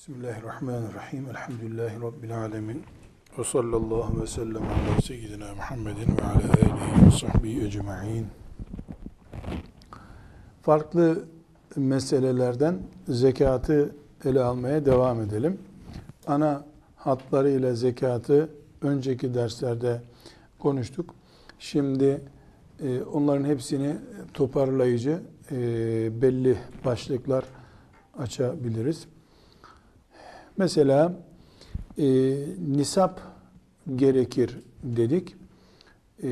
Bismillahirrahmanirrahim. Elhamdülillahi Rabbil alemin. Ve sallallahu ve sellem ala seyyidina Muhammedin ve ala alihi ve sahbihi ecma'in. Farklı meselelerden zekatı ele almaya devam edelim. Ana hatlarıyla zekatı önceki derslerde konuştuk. Şimdi e, onların hepsini toparlayıcı e, belli başlıklar açabiliriz. Mesela e, nisap gerekir dedik. E,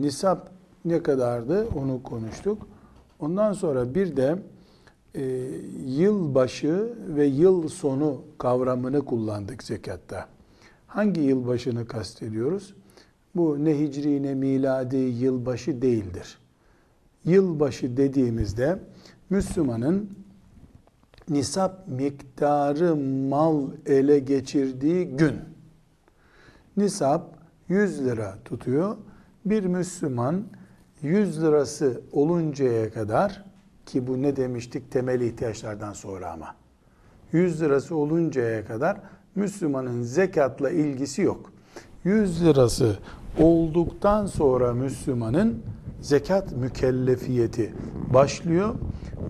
nisap ne kadardı onu konuştuk. Ondan sonra bir de e, yılbaşı ve yıl sonu kavramını kullandık zekatta. Hangi yılbaşını kastediyoruz? Bu ne hicri ne miladi yılbaşı değildir. Yılbaşı dediğimizde Müslümanın nisap miktarı mal ele geçirdiği gün. Nisap 100 lira tutuyor. Bir Müslüman 100 lirası oluncaya kadar ki bu ne demiştik temel ihtiyaçlardan sonra ama 100 lirası oluncaya kadar Müslümanın zekatla ilgisi yok. 100 lirası olduktan sonra Müslümanın zekat mükellefiyeti başlıyor.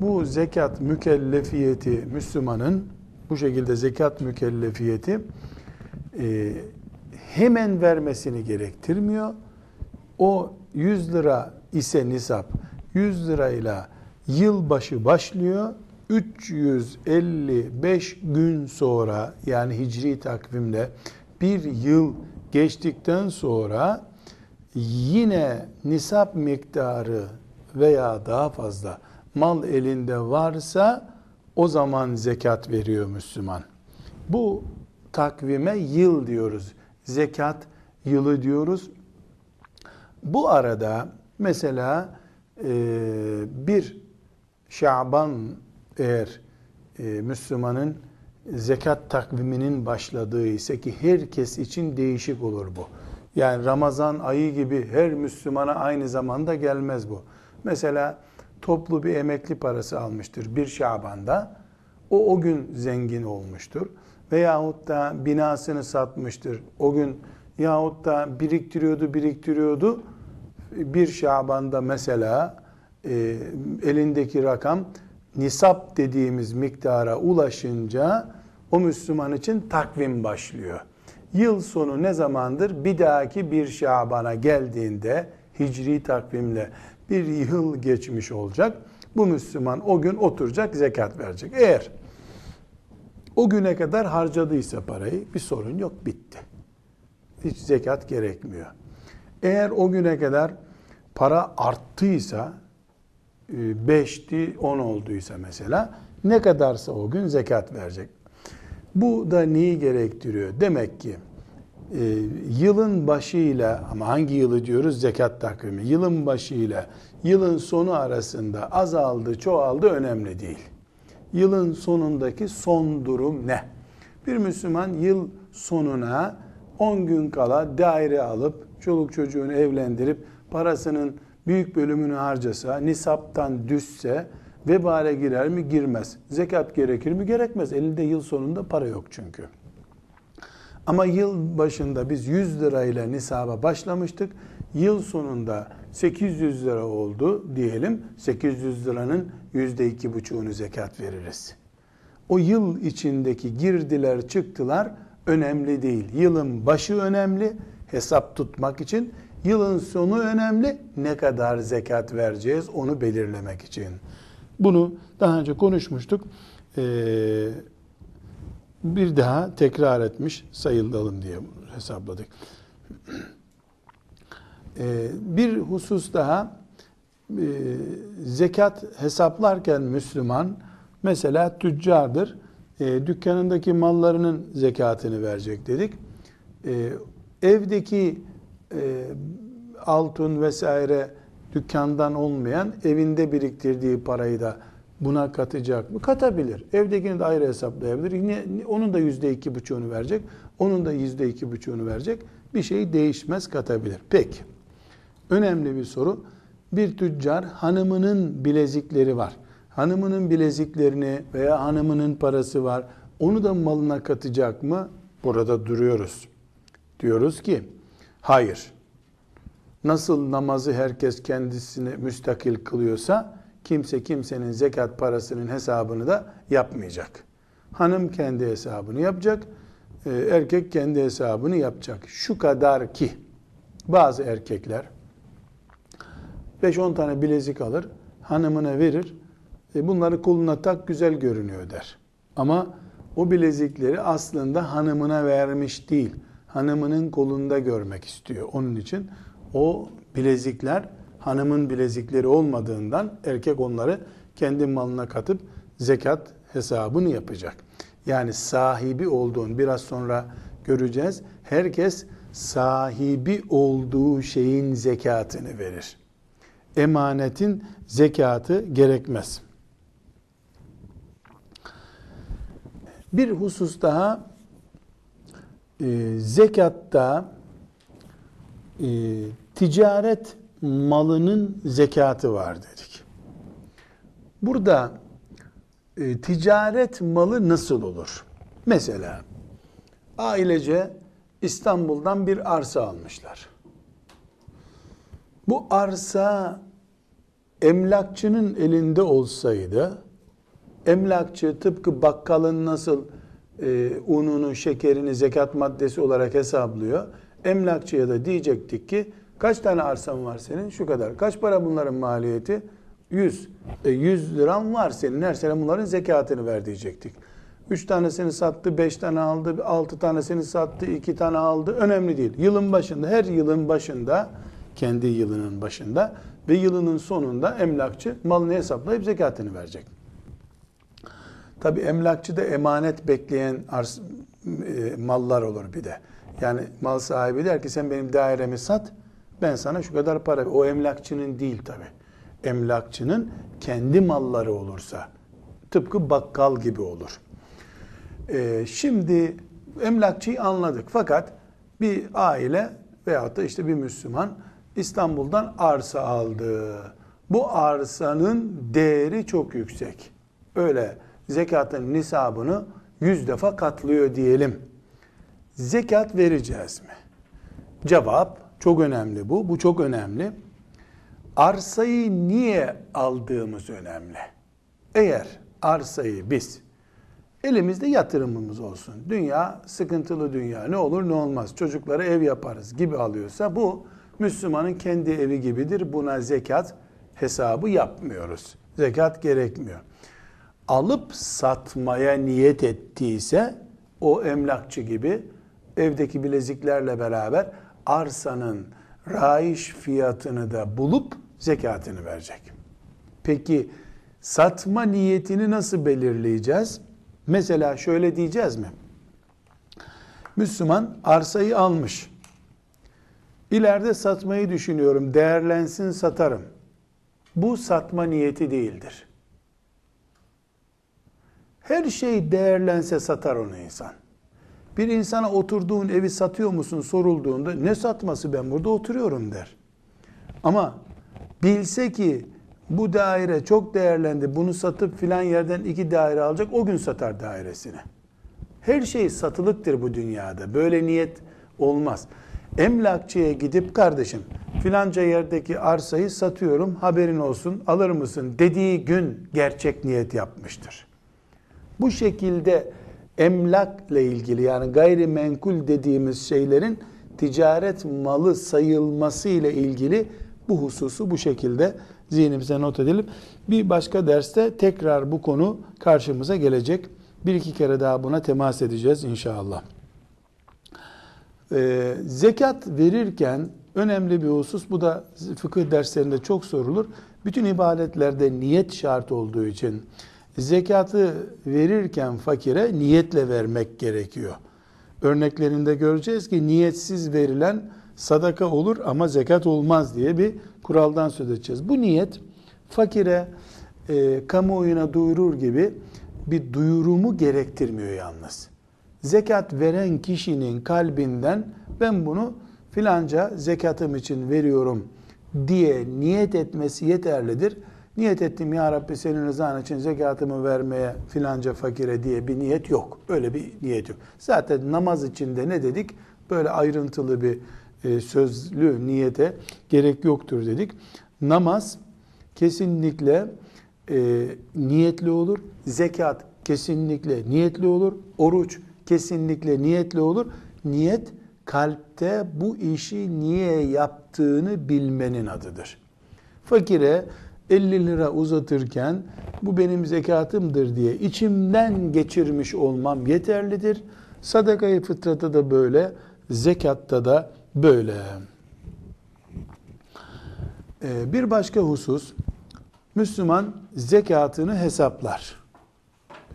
Bu zekat mükellefiyeti Müslümanın bu şekilde zekat mükellefiyeti e, hemen vermesini gerektirmiyor. O 100 lira ise nisap 100 lirayla yılbaşı başlıyor. 355 gün sonra yani hicri takvimde bir yıl geçtikten sonra yine nisap miktarı veya daha fazla mal elinde varsa o zaman zekat veriyor Müslüman. Bu takvime yıl diyoruz. Zekat yılı diyoruz. Bu arada mesela e, bir Şaban eğer e, Müslümanın zekat takviminin başladığı ise ki herkes için değişik olur bu. Yani Ramazan ayı gibi her Müslümana aynı zamanda gelmez bu. Mesela toplu bir emekli parası almıştır bir Şaban'da. O o gün zengin olmuştur. Veyahut da binasını satmıştır. O gün yahut da biriktiriyordu biriktiriyordu. Bir Şaban'da mesela e, elindeki rakam nisap dediğimiz miktara ulaşınca o Müslüman için takvim başlıyor. Yıl sonu ne zamandır? Bir dahaki bir Şaban'a geldiğinde hicri takvimle bir yıl geçmiş olacak. Bu Müslüman o gün oturacak zekat verecek. Eğer o güne kadar harcadıysa parayı bir sorun yok bitti. Hiç zekat gerekmiyor. Eğer o güne kadar para arttıysa 5'ti 10 olduysa mesela ne kadarsa o gün zekat verecek. Bu da neyi gerektiriyor? Demek ki e, yılın başıyla ama hangi yılı diyoruz? Zekat takvimi. Yılın başıyla yılın sonu arasında azaldı, çoğaldı önemli değil. Yılın sonundaki son durum ne? Bir Müslüman yıl sonuna 10 gün kala daire alıp çoluk çocuğunu evlendirip parasının büyük bölümünü harcasa, nisaptan düşse vebale girer mi? Girmez. Zekat gerekir mi? Gerekmez. Elinde yıl sonunda para yok çünkü. Ama yıl başında biz 100 lirayla nisaba başlamıştık. Yıl sonunda 800 lira oldu diyelim. 800 liranın yüzde iki buçuğunu zekat veririz. O yıl içindeki girdiler çıktılar önemli değil. Yılın başı önemli hesap tutmak için. Yılın sonu önemli. Ne kadar zekat vereceğiz onu belirlemek için. Bunu daha önce konuşmuştuk. Ee, bir daha tekrar etmiş sayılalım diye hesapladık. Ee, bir husus daha e, zekat hesaplarken Müslüman mesela tüccardır. Dükkanındaki mallarının zekatını verecek dedik. Evdeki altın vesaire dükkandan olmayan evinde biriktirdiği parayı da buna katacak mı? Katabilir. Evdekini de ayrı hesaplayabilir. Yine onun da yüzde iki buçuğunu verecek. Onun da yüzde iki buçuğunu verecek. Bir şey değişmez katabilir. Peki. Önemli bir soru. Bir tüccar hanımının bilezikleri var. Hanımının bileziklerini veya hanımının parası var. onu da malına katacak mı? Burada duruyoruz. Diyoruz ki hayır. Nasıl namazı herkes kendisine müstakil kılıyorsa kimse kimsenin zekat parasının hesabını da yapmayacak. Hanım kendi hesabını yapacak, e, erkek kendi hesabını yapacak. Şu kadar ki bazı erkekler 5-10 tane bilezik alır, hanımına verir, e bunları koluna tak güzel görünüyor der. Ama o bilezikleri aslında hanımına vermiş değil, hanımının kolunda görmek istiyor. Onun için o bilezikler hanımın bilezikleri olmadığından erkek onları kendi malına katıp zekat hesabını yapacak. Yani sahibi olduğun biraz sonra göreceğiz. Herkes sahibi olduğu şeyin zekatını verir. Emanetin zekatı gerekmez. Bir husus daha e, zekatta e, ticaret malının zekatı var dedik. Burada e, ticaret malı nasıl olur? Mesela ailece İstanbul'dan bir arsa almışlar. Bu arsa emlakçının elinde olsaydı, emlakçı tıpkı bakkalın nasıl e, ununu, şekerini zekat maddesi olarak hesaplıyor, emlakçıya da diyecektik ki, kaç tane arsan var senin? Şu kadar. Kaç para bunların maliyeti? 100. E 100 liran var senin. Her sene bunların zekatını ver diyecektik. 3 tanesini sattı, 5 tane aldı, 6 tanesini sattı, 2 tane aldı. Önemli değil. Yılın başında, her yılın başında, kendi yılının başında ve yılının sonunda emlakçı malını hesaplayıp zekatını verecek. Tabi emlakçı da emanet bekleyen arz, e, mallar olur bir de. Yani mal sahibi der ki sen benim dairemi sat, ben sana şu kadar para. O emlakçının değil tabi. Emlakçının kendi malları olursa, tıpkı bakkal gibi olur. Ee, şimdi emlakçıyı anladık. Fakat bir aile veyahut da işte bir Müslüman İstanbul'dan arsa aldı. Bu arsanın değeri çok yüksek. Öyle zekatın nisabını yüz defa katlıyor diyelim. Zekat vereceğiz mi? Cevap çok önemli bu. Bu çok önemli. Arsayı niye aldığımız önemli. Eğer arsayı biz elimizde yatırımımız olsun. Dünya sıkıntılı dünya. Ne olur ne olmaz. Çocuklara ev yaparız gibi alıyorsa bu Müslümanın kendi evi gibidir. Buna zekat hesabı yapmıyoruz. Zekat gerekmiyor. Alıp satmaya niyet ettiyse o emlakçı gibi evdeki bileziklerle beraber arsanın raiş fiyatını da bulup zekatını verecek. Peki satma niyetini nasıl belirleyeceğiz? Mesela şöyle diyeceğiz mi? Müslüman arsayı almış. İleride satmayı düşünüyorum. Değerlensin satarım. Bu satma niyeti değildir. Her şey değerlense satar onu insan. Bir insana oturduğun evi satıyor musun sorulduğunda ne satması ben burada oturuyorum der. Ama bilse ki bu daire çok değerlendi bunu satıp filan yerden iki daire alacak o gün satar dairesini. Her şey satılıktır bu dünyada. Böyle niyet olmaz. Emlakçıya gidip kardeşim filanca yerdeki arsayı satıyorum haberin olsun alır mısın dediği gün gerçek niyet yapmıştır. Bu şekilde emlakla ilgili yani gayrimenkul dediğimiz şeylerin ticaret malı sayılması ile ilgili bu hususu bu şekilde zihnimize not edelim. Bir başka derste tekrar bu konu karşımıza gelecek. Bir iki kere daha buna temas edeceğiz inşallah. Ee, zekat verirken önemli bir husus, bu da fıkıh derslerinde çok sorulur. Bütün ibadetlerde niyet şart olduğu için zekatı verirken fakire niyetle vermek gerekiyor. Örneklerinde göreceğiz ki niyetsiz verilen sadaka olur ama zekat olmaz diye bir kuraldan söz edeceğiz. Bu niyet fakire e, kamuoyuna duyurur gibi bir duyurumu gerektirmiyor yalnız. Zekat veren kişinin kalbinden ben bunu filanca zekatım için veriyorum diye niyet etmesi yeterlidir. Niyet ettim ya Rabbi senin rızan için zekatımı vermeye filanca fakire diye bir niyet yok. Öyle bir niyet yok. Zaten namaz içinde ne dedik? Böyle ayrıntılı bir e, sözlü niyete gerek yoktur dedik. Namaz kesinlikle e, niyetli olur. Zekat kesinlikle niyetli olur. Oruç kesinlikle niyetli olur. Niyet kalpte bu işi niye yaptığını bilmenin adıdır. Fakire 50 lira uzatırken bu benim zekatımdır diye içimden geçirmiş olmam yeterlidir. Sadakayı fıtrata da böyle, zekatta da böyle. Ee, bir başka husus, Müslüman zekatını hesaplar.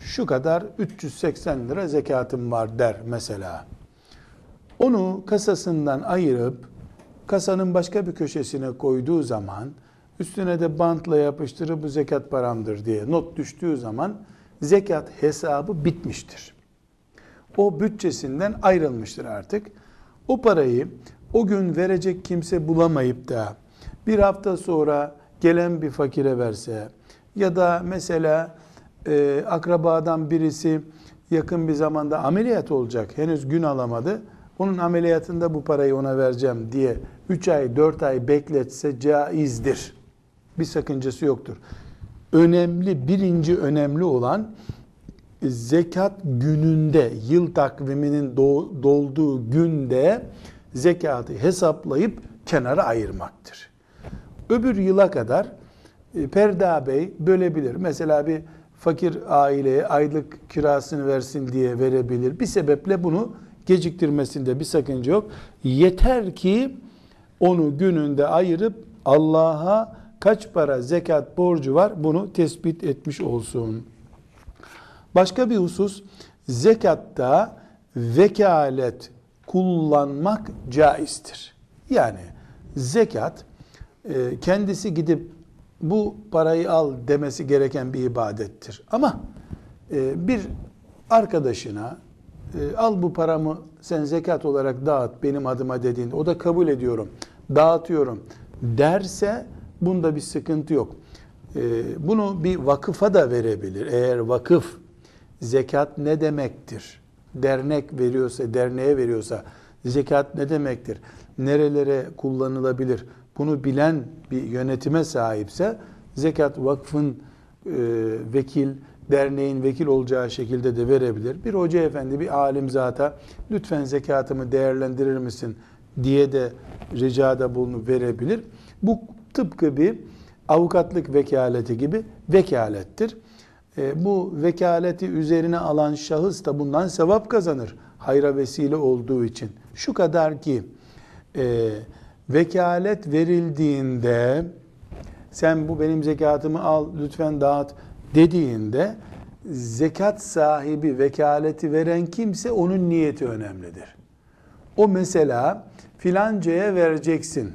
Şu kadar 380 lira zekatım var der mesela. Onu kasasından ayırıp kasanın başka bir köşesine koyduğu zaman üstüne de bantla yapıştırıp bu zekat paramdır diye not düştüğü zaman zekat hesabı bitmiştir. O bütçesinden ayrılmıştır artık. O parayı o gün verecek kimse bulamayıp da bir hafta sonra gelen bir fakire verse ya da mesela e, akrabadan birisi yakın bir zamanda ameliyat olacak henüz gün alamadı onun ameliyatında bu parayı ona vereceğim diye 3 ay 4 ay bekletse caizdir. Bir sakıncası yoktur. Önemli birinci önemli olan zekat gününde yıl takviminin dolduğu günde zekatı hesaplayıp kenara ayırmaktır. Öbür yıla kadar e, Perda Bey bölebilir. Mesela bir fakir aileye aylık kirasını versin diye verebilir. Bir sebeple bunu geciktirmesinde bir sakınca yok. Yeter ki onu gününde ayırıp Allah'a kaç para zekat borcu var bunu tespit etmiş olsun. Başka bir husus zekatta vekalet kullanmak caizdir. Yani zekat e, kendisi gidip bu parayı al demesi gereken bir ibadettir. Ama e, bir arkadaşına e, al bu paramı sen zekat olarak dağıt benim adıma dediğinde o da kabul ediyorum, dağıtıyorum derse bunda bir sıkıntı yok. Bunu bir vakıfa da verebilir. Eğer vakıf zekat ne demektir? Dernek veriyorsa, derneğe veriyorsa zekat ne demektir? Nerelere kullanılabilir? Bunu bilen bir yönetime sahipse zekat vakfın e, vekil, derneğin vekil olacağı şekilde de verebilir. Bir hoca efendi, bir alim zata lütfen zekatımı değerlendirir misin diye de ricada bulunup verebilir. Bu tıpkı bir avukatlık vekaleti gibi vekalettir. E, bu vekaleti üzerine alan şahıs da bundan sevap kazanır. Hayra vesile olduğu için. Şu kadar ki e, vekalet verildiğinde sen bu benim zekatımı al lütfen dağıt dediğinde zekat sahibi vekaleti veren kimse onun niyeti önemlidir. O mesela filancaya vereceksin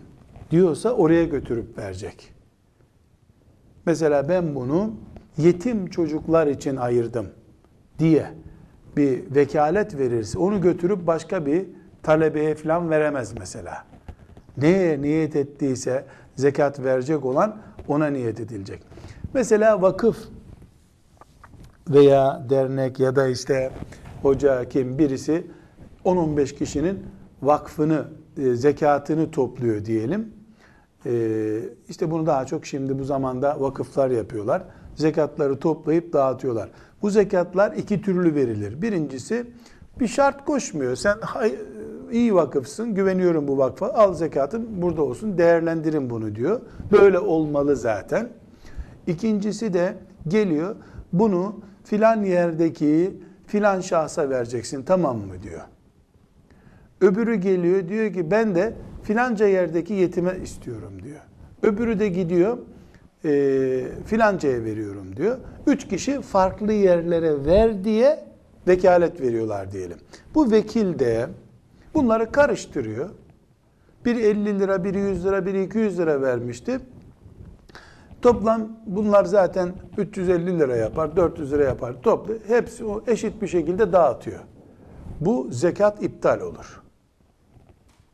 diyorsa oraya götürüp verecek. Mesela ben bunu yetim çocuklar için ayırdım diye bir vekalet verirse onu götürüp başka bir talebeye falan veremez mesela. Neye niyet ettiyse zekat verecek olan ona niyet edilecek. Mesela vakıf veya dernek ya da işte hoca kim birisi 10-15 kişinin vakfını, e, zekatını topluyor diyelim. E, işte bunu daha çok şimdi bu zamanda vakıflar yapıyorlar. Zekatları toplayıp dağıtıyorlar. Bu zekatlar iki türlü verilir. Birincisi bir şart koşmuyor. Sen iyi vakıfsın, güveniyorum bu vakfa, al zekatın burada olsun, değerlendirin bunu diyor. Böyle olmalı zaten. İkincisi de geliyor, bunu filan yerdeki filan şahsa vereceksin tamam mı diyor. Öbürü geliyor diyor ki ben de filanca yerdeki yetime istiyorum diyor. Öbürü de gidiyor e, filancaya veriyorum diyor. Üç kişi farklı yerlere ver diye vekalet veriyorlar diyelim. Bu vekil de bunları karıştırıyor. Bir 50 lira, biri 100 lira, biri 200 lira vermişti. Toplam bunlar zaten 350 lira yapar, 400 lira yapar. Toplu hepsi o eşit bir şekilde dağıtıyor. Bu zekat iptal olur.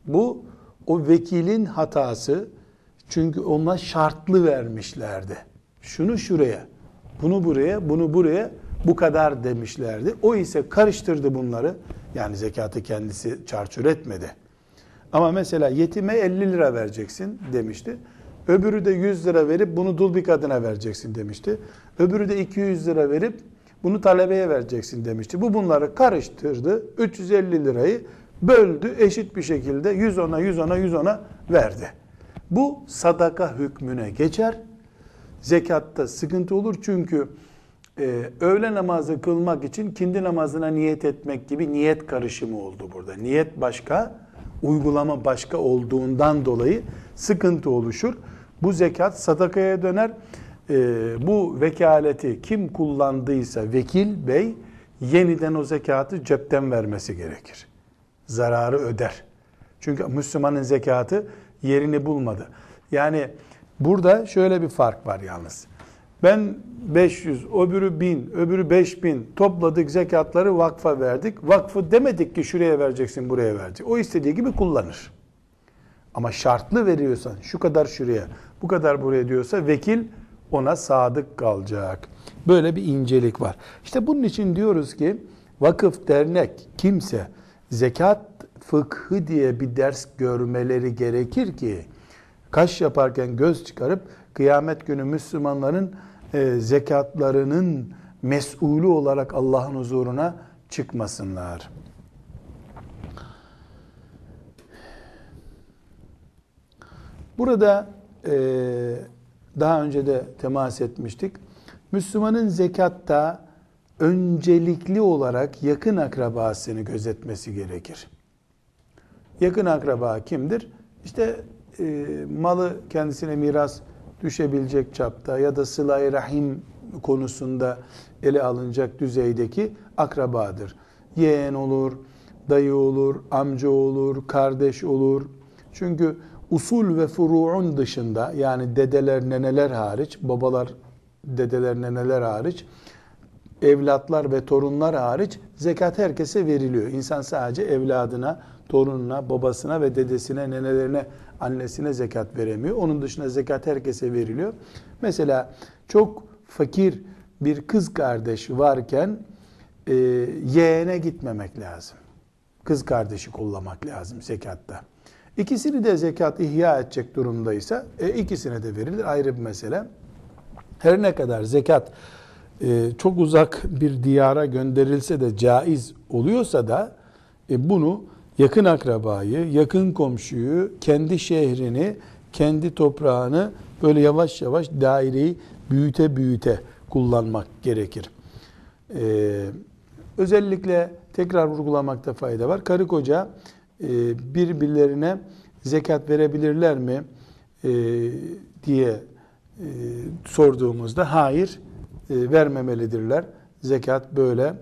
Bu o vekilin hatası çünkü ona şartlı vermişlerdi. şunu şuraya, bunu buraya, bunu buraya bu kadar demişlerdi. O ise karıştırdı bunları. Yani zekatı kendisi çarçur etmedi. Ama mesela yetime 50 lira vereceksin demişti. Öbürü de 100 lira verip bunu dul bir kadına vereceksin demişti. Öbürü de 200 lira verip bunu talebeye vereceksin demişti. Bu bunları karıştırdı. 350 lirayı böldü eşit bir şekilde 100 ona 100 ona 100 ona verdi. Bu sadaka hükmüne geçer. Zekatta sıkıntı olur çünkü e, öğle namazı kılmak için kindi namazına niyet etmek gibi niyet karışımı oldu burada. Niyet başka, uygulama başka olduğundan dolayı sıkıntı oluşur. Bu zekat sadakaya döner. E, bu vekaleti kim kullandıysa vekil bey yeniden o zekatı cepten vermesi gerekir. Zararı öder. Çünkü Müslümanın zekatı yerini bulmadı. Yani burada şöyle bir fark var yalnız. Ben 500, öbürü 1000, öbürü 5000 topladık zekatları vakfa verdik. Vakfı demedik ki şuraya vereceksin, buraya verecek. O istediği gibi kullanır. Ama şartlı veriyorsan şu kadar şuraya, bu kadar buraya diyorsa vekil ona sadık kalacak. Böyle bir incelik var. İşte bunun için diyoruz ki vakıf, dernek, kimse zekat fıkhı diye bir ders görmeleri gerekir ki kaş yaparken göz çıkarıp kıyamet günü Müslümanların e, zekatlarının mesulü olarak Allah'ın huzuruna çıkmasınlar. Burada e, daha önce de temas etmiştik. Müslümanın zekatta öncelikli olarak yakın akrabasını gözetmesi gerekir. Yakın akraba kimdir? İşte e, malı kendisine miras düşebilecek çapta ya da sıla rahim konusunda ele alınacak düzeydeki akrabadır. Yeğen olur, dayı olur, amca olur, kardeş olur. Çünkü usul ve furu'un dışında yani dedeler, neneler hariç, babalar, dedeler, neneler hariç, evlatlar ve torunlar hariç zekat herkese veriliyor. İnsan sadece evladına, torununa, babasına ve dedesine, nenelerine, annesine zekat veremiyor. Onun dışında zekat herkese veriliyor. Mesela çok fakir bir kız kardeş varken e, yeğene gitmemek lazım. Kız kardeşi kollamak lazım zekatta. İkisini de zekat ihya edecek durumdaysa e, ikisine de verilir ayrı bir mesele. Her ne kadar zekat e, çok uzak bir diyara gönderilse de caiz oluyorsa da e, bunu yakın akrabayı, yakın komşuyu, kendi şehrini, kendi toprağını böyle yavaş yavaş daireyi büyüte büyüte kullanmak gerekir. Ee, özellikle tekrar vurgulamakta fayda var. Karı koca e, birbirlerine zekat verebilirler mi e, diye e, sorduğumuzda hayır e, vermemelidirler. Zekat böyle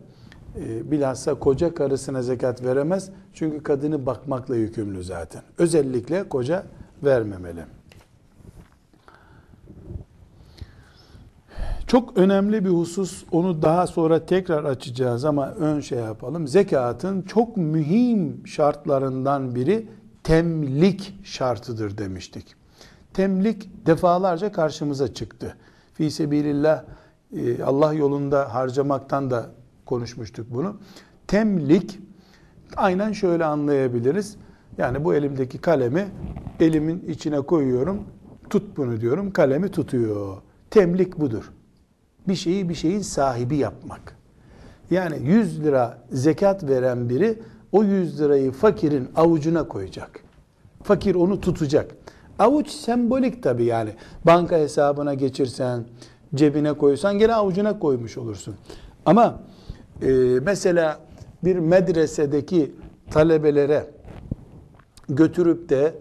e, bilhassa koca karısına zekat veremez. Çünkü kadını bakmakla yükümlü zaten. Özellikle koca vermemeli. Çok önemli bir husus, onu daha sonra tekrar açacağız ama ön şey yapalım. Zekatın çok mühim şartlarından biri temlik şartıdır demiştik. Temlik defalarca karşımıza çıktı. Fi sebilillah e, Allah yolunda harcamaktan da konuşmuştuk bunu. Temlik aynen şöyle anlayabiliriz. Yani bu elimdeki kalemi elimin içine koyuyorum. Tut bunu diyorum. Kalemi tutuyor. Temlik budur. Bir şeyi bir şeyin sahibi yapmak. Yani 100 lira zekat veren biri o 100 lirayı fakirin avucuna koyacak. Fakir onu tutacak. Avuç sembolik tabi yani. Banka hesabına geçirsen, cebine koysan gene avucuna koymuş olursun. Ama e, mesela bir medresedeki talebelere götürüp de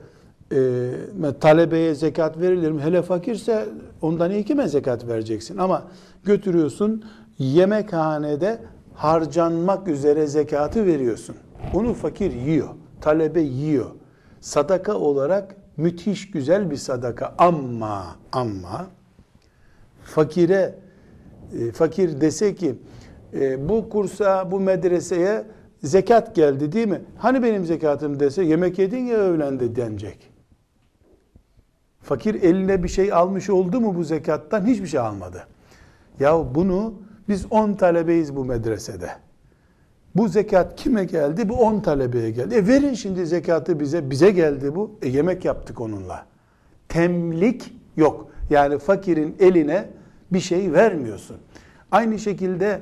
e, talebeye zekat verilir mi? Hele fakirse ondan iyi kime zekat vereceksin? Ama götürüyorsun yemekhanede harcanmak üzere zekatı veriyorsun. Onu fakir yiyor, talebe yiyor. Sadaka olarak müthiş güzel bir sadaka ama ama fakire e, fakir dese ki e, bu kursa, bu medreseye zekat geldi değil mi? Hani benim zekatım dese yemek yedin ya öğlende denecek. Fakir eline bir şey almış oldu mu bu zekattan? Hiçbir şey almadı. Ya bunu biz 10 talebeyiz bu medresede. Bu zekat kime geldi? Bu 10 talebeye geldi. E verin şimdi zekatı bize. Bize geldi bu. E yemek yaptık onunla. Temlik yok. Yani fakirin eline bir şey vermiyorsun. Aynı şekilde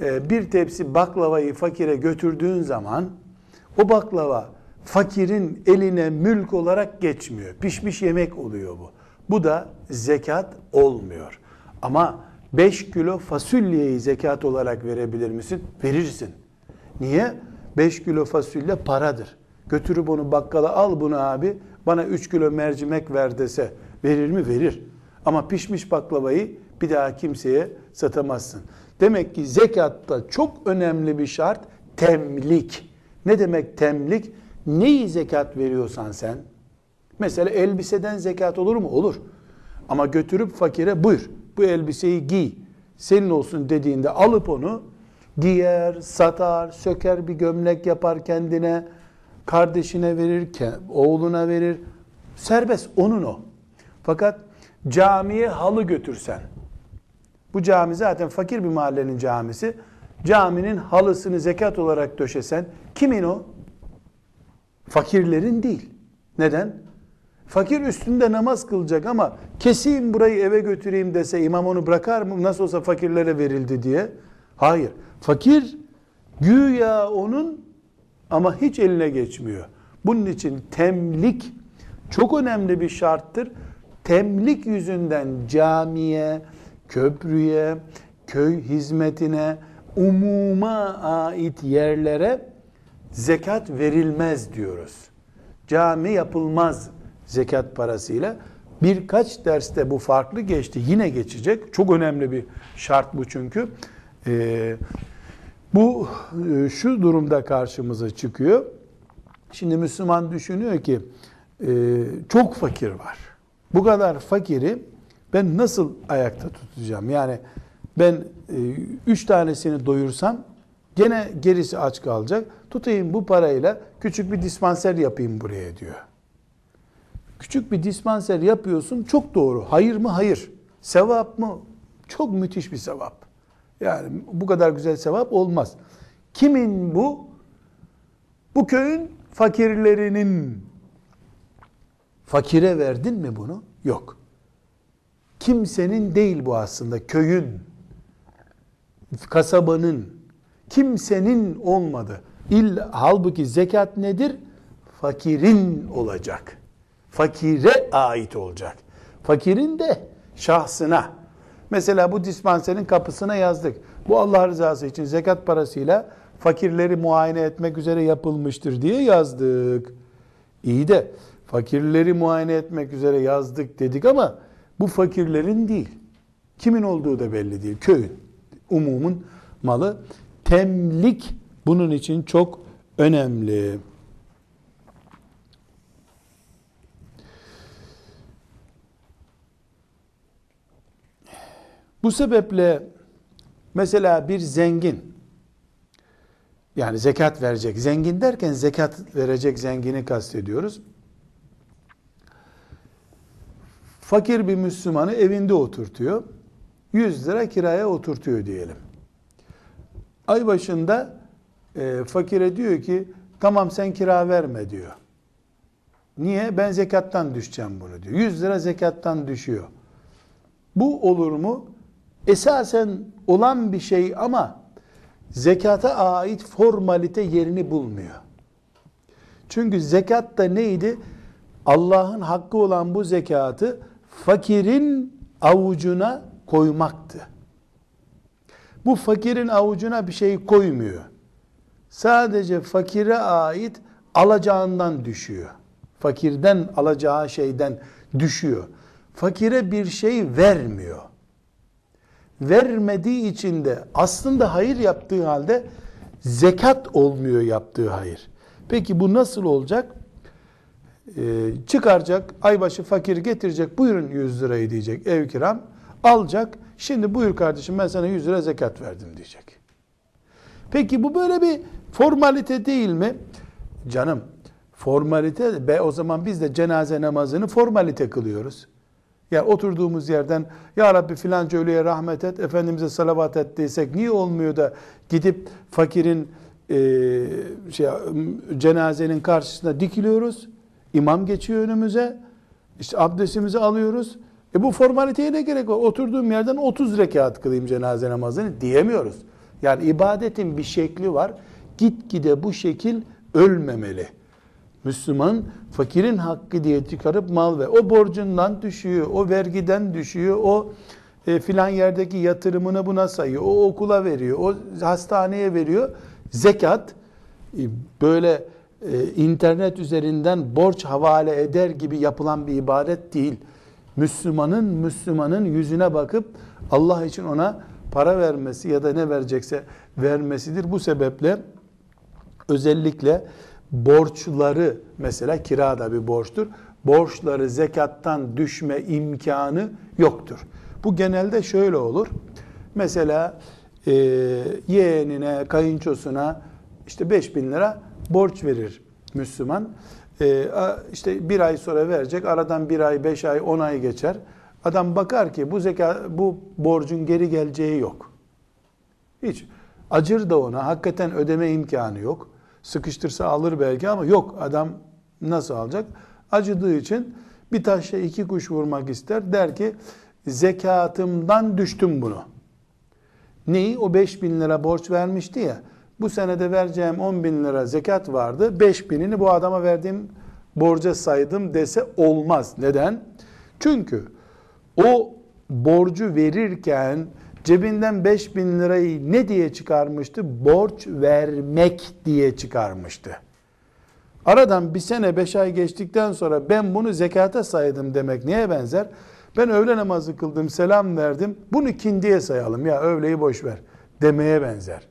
e, bir tepsi baklavayı fakire götürdüğün zaman o baklava fakirin eline mülk olarak geçmiyor. Pişmiş yemek oluyor bu. Bu da zekat olmuyor. Ama 5 kilo fasulyeyi zekat olarak verebilir misin? Verirsin. Niye? 5 kilo fasulye paradır. Götürüp onu bakkala al bunu abi bana 3 kilo mercimek ver dese verir mi? Verir. Ama pişmiş baklavayı bir daha kimseye satamazsın. Demek ki zekatta çok önemli bir şart temlik. Ne demek temlik? Neyi zekat veriyorsan sen? Mesela elbiseden zekat olur mu? Olur. Ama götürüp fakire buyur bu elbiseyi giy senin olsun dediğinde alıp onu giyer, satar, söker bir gömlek yapar kendine, kardeşine verir, oğluna verir. Serbest onun o. Fakat camiye halı götürsen, bu cami zaten fakir bir mahallenin camisi, caminin halısını zekat olarak döşesen, kimin o? Fakirlerin değil. Neden? Fakir üstünde namaz kılacak ama keseyim burayı eve götüreyim dese imam onu bırakar mı? Nasıl olsa fakirlere verildi diye. Hayır. Fakir güya onun ama hiç eline geçmiyor. Bunun için temlik çok önemli bir şarttır. Temlik yüzünden camiye, köprüye, köy hizmetine, umuma ait yerlere zekat verilmez diyoruz. Cami yapılmaz zekat parasıyla. Birkaç derste bu farklı geçti. Yine geçecek. Çok önemli bir şart bu çünkü. Ee, bu e, şu durumda karşımıza çıkıyor. Şimdi Müslüman düşünüyor ki e, çok fakir var. Bu kadar fakiri ben nasıl ayakta tutacağım? Yani ben e, üç tanesini doyursam gene gerisi aç kalacak. Tutayım bu parayla küçük bir dispanser yapayım buraya diyor. Küçük bir dispanser yapıyorsun çok doğru. Hayır mı? Hayır. Sevap mı? Çok müthiş bir sevap. Yani bu kadar güzel sevap olmaz. Kimin bu? Bu köyün fakirlerinin. Fakire verdin mi bunu? Yok. Kimsenin değil bu aslında. Köyün, kasabanın, kimsenin olmadı. İlla, halbuki zekat nedir? Fakirin olacak fakire ait olacak. Fakirin de şahsına. Mesela bu dispanserin kapısına yazdık. Bu Allah rızası için zekat parasıyla fakirleri muayene etmek üzere yapılmıştır diye yazdık. İyi de fakirleri muayene etmek üzere yazdık dedik ama bu fakirlerin değil. Kimin olduğu da belli değil. Köyün, umumun malı. Temlik bunun için çok önemli. Bu sebeple mesela bir zengin yani zekat verecek. Zengin derken zekat verecek zengini kastediyoruz. Fakir bir Müslümanı evinde oturtuyor. 100 lira kiraya oturtuyor diyelim. Ay başında e, fakire diyor ki tamam sen kira verme diyor. Niye? Ben zekattan düşeceğim bunu diyor. 100 lira zekattan düşüyor. Bu olur mu? esasen olan bir şey ama zekata ait formalite yerini bulmuyor. Çünkü zekat da neydi? Allah'ın hakkı olan bu zekatı fakirin avucuna koymaktı. Bu fakirin avucuna bir şey koymuyor. Sadece fakire ait alacağından düşüyor. Fakirden alacağı şeyden düşüyor. Fakire bir şey vermiyor vermediği için de aslında hayır yaptığı halde zekat olmuyor yaptığı hayır. Peki bu nasıl olacak? Ee, çıkaracak, aybaşı fakir getirecek, buyurun 100 lirayı diyecek ev kiram. Alacak, şimdi buyur kardeşim ben sana 100 lira zekat verdim diyecek. Peki bu böyle bir formalite değil mi? Canım, Formalite be o zaman biz de cenaze namazını formalite kılıyoruz. Ya oturduğumuz yerden ya Rabbi filanca ölüye rahmet et, Efendimiz'e salavat et desek niye olmuyor da gidip fakirin e, şey, cenazenin karşısında dikiliyoruz. İmam geçiyor önümüze. İşte abdestimizi alıyoruz. E bu formaliteye ne gerek var? Oturduğum yerden 30 rekat kılayım cenaze namazını diyemiyoruz. Yani ibadetin bir şekli var. Gitgide bu şekil ölmemeli. Müslüman fakirin hakkı diye çıkarıp mal ve o borcundan düşüyor, o vergiden düşüyor, o e, filan yerdeki yatırımını buna sayıyor, o okula veriyor, o hastaneye veriyor. Zekat e, böyle e, internet üzerinden borç havale eder gibi yapılan bir ibadet değil. Müslümanın Müslümanın yüzüne bakıp Allah için ona para vermesi ya da ne verecekse vermesidir. Bu sebeple özellikle borçları mesela kira da bir borçtur. Borçları zekattan düşme imkanı yoktur. Bu genelde şöyle olur. Mesela e, yeğenine, kayınçosuna işte 5 bin lira borç verir Müslüman. E, işte bir ay sonra verecek. Aradan bir ay, beş ay, on ay geçer. Adam bakar ki bu zeka, bu borcun geri geleceği yok. Hiç. Acır da ona. Hakikaten ödeme imkanı yok. Sıkıştırsa alır belki ama yok. Adam nasıl alacak? Acıdığı için bir taşla iki kuş vurmak ister. Der ki zekatımdan düştüm bunu. Neyi? O 5 bin lira borç vermişti ya. Bu senede vereceğim 10 bin lira zekat vardı. 5 binini bu adama verdiğim borca saydım dese olmaz. Neden? Çünkü o borcu verirken cebinden 5 bin lirayı ne diye çıkarmıştı? Borç vermek diye çıkarmıştı. Aradan bir sene beş ay geçtikten sonra ben bunu zekata saydım demek neye benzer? Ben öğle namazı kıldım, selam verdim. Bunu kindiye sayalım ya öğleyi boş ver demeye benzer.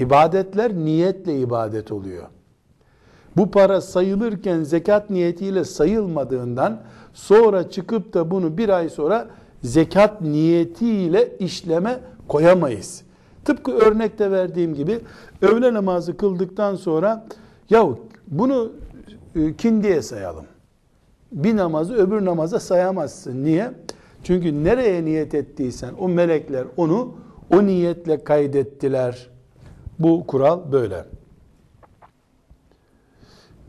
İbadetler niyetle ibadet oluyor. Bu para sayılırken zekat niyetiyle sayılmadığından sonra çıkıp da bunu bir ay sonra zekat niyetiyle işleme koyamayız. Tıpkı örnekte verdiğim gibi öğle namazı kıldıktan sonra yahu bunu e, kindiye sayalım. Bir namazı öbür namaza sayamazsın. Niye? Çünkü nereye niyet ettiysen o melekler onu o niyetle kaydettiler. Bu kural böyle.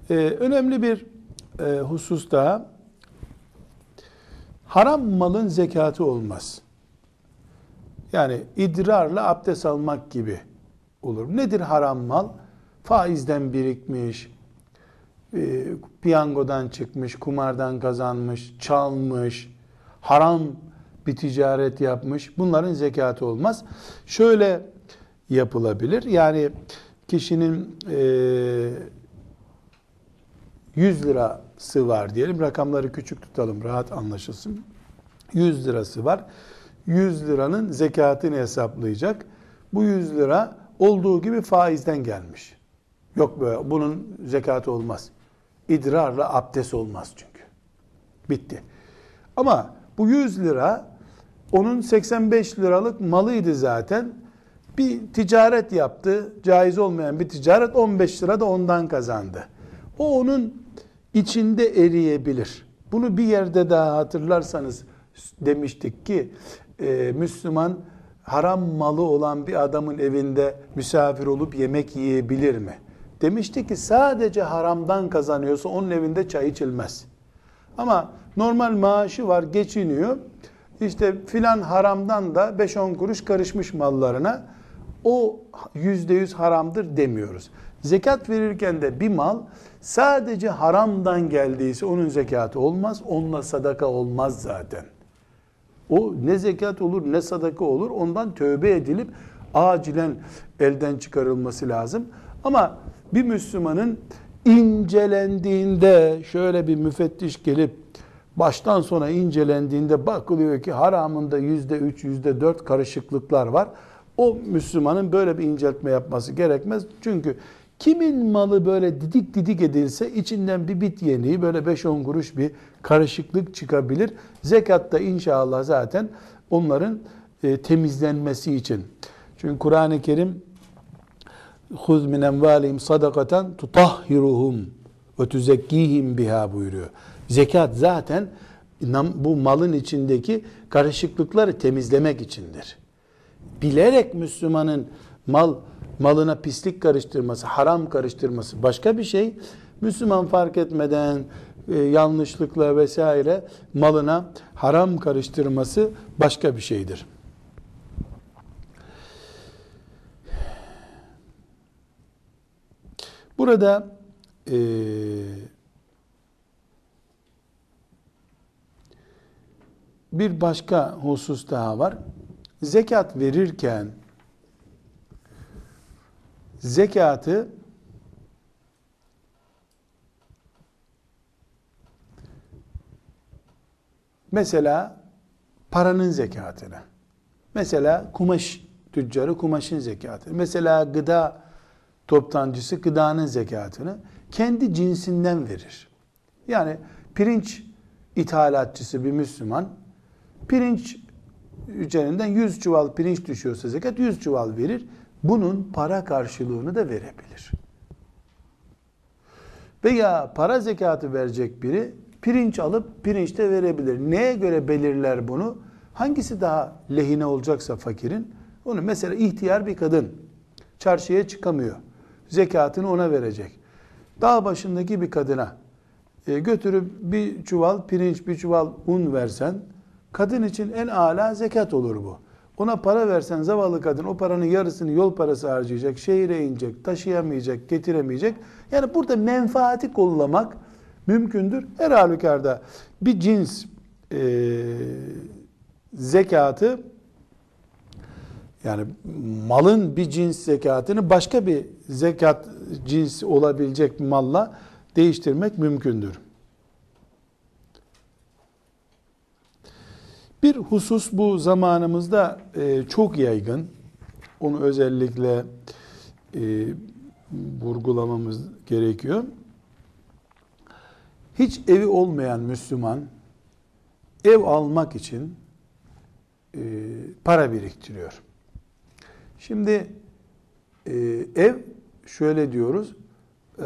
Ee, önemli bir e, husus daha haram malın zekatı olmaz. Yani idrarla abdest almak gibi olur. Nedir haram mal? Faizden birikmiş, e, piyangodan çıkmış, kumardan kazanmış, çalmış, haram bir ticaret yapmış. Bunların zekatı olmaz. Şöyle yapılabilir. Yani kişinin e, 100 lirası var diyelim. Rakamları küçük tutalım rahat anlaşılsın. 100 lirası var. 100 liranın zekatını hesaplayacak. Bu 100 lira olduğu gibi faizden gelmiş. Yok böyle bunun zekatı olmaz. İdrarla abdest olmaz çünkü. Bitti. Ama bu 100 lira onun 85 liralık malıydı zaten. Bir ticaret yaptı. Caiz olmayan bir ticaret 15 lira da ondan kazandı. O onun içinde eriyebilir. Bunu bir yerde daha hatırlarsanız demiştik ki e, Müslüman haram malı olan bir adamın evinde misafir olup yemek yiyebilir mi? Demişti ki sadece haramdan kazanıyorsa onun evinde çay içilmez. Ama normal maaşı var geçiniyor. İşte filan haramdan da 5-10 kuruş karışmış mallarına o yüzde yüz haramdır demiyoruz. Zekat verirken de bir mal sadece haramdan geldiyse onun zekatı olmaz. Onunla sadaka olmaz zaten. O ne zekat olur ne sadaka olur ondan tövbe edilip acilen elden çıkarılması lazım. Ama bir Müslümanın incelendiğinde şöyle bir müfettiş gelip baştan sona incelendiğinde bakılıyor ki haramında yüzde üç, yüzde dört karışıklıklar var. O Müslümanın böyle bir inceltme yapması gerekmez. Çünkü kimin malı böyle didik didik edilse içinden bir bit yeniği böyle 5-10 kuruş bir karışıklık çıkabilir. Zekatta inşallah zaten onların e, temizlenmesi için. Çünkü Kur'an-ı Kerim huz min envalihim sadakaten tutahhiruhum ve tuzekkihim biha buyuruyor. Zekat zaten bu malın içindeki karışıklıkları temizlemek içindir. Bilerek Müslümanın mal malına pislik karıştırması, haram karıştırması başka bir şey. Müslüman fark etmeden e, yanlışlıkla vesaire malına haram karıştırması başka bir şeydir. Burada e, bir başka husus daha var. Zekat verirken zekatı mesela paranın zekatını mesela kumaş tüccarı kumaşın zekatını mesela gıda toptancısı gıdanın zekatını kendi cinsinden verir. Yani pirinç ithalatçısı bir Müslüman pirinç üzerinden 100 çuval pirinç düşüyorsa zekat 100 çuval verir. Bunun para karşılığını da verebilir. Veya para zekatı verecek biri pirinç alıp pirinç de verebilir. Neye göre belirler bunu? Hangisi daha lehine olacaksa fakirin onu mesela ihtiyar bir kadın çarşıya çıkamıyor. Zekatını ona verecek. Dağ başındaki bir kadına e, götürüp bir çuval pirinç, bir çuval un versen kadın için en ala zekat olur bu. Ona para versen zavallı kadın o paranın yarısını yol parası harcayacak, şehire inecek, taşıyamayacak, getiremeyecek. Yani burada menfaati kollamak mümkündür. Her halükarda bir cins e, zekatı yani malın bir cins zekatını başka bir zekat cinsi olabilecek malla değiştirmek mümkündür. Bir husus bu zamanımızda e, çok yaygın. Onu özellikle e, vurgulamamız gerekiyor. Hiç evi olmayan Müslüman ev almak için e, para biriktiriyor. Şimdi e, ev şöyle diyoruz e,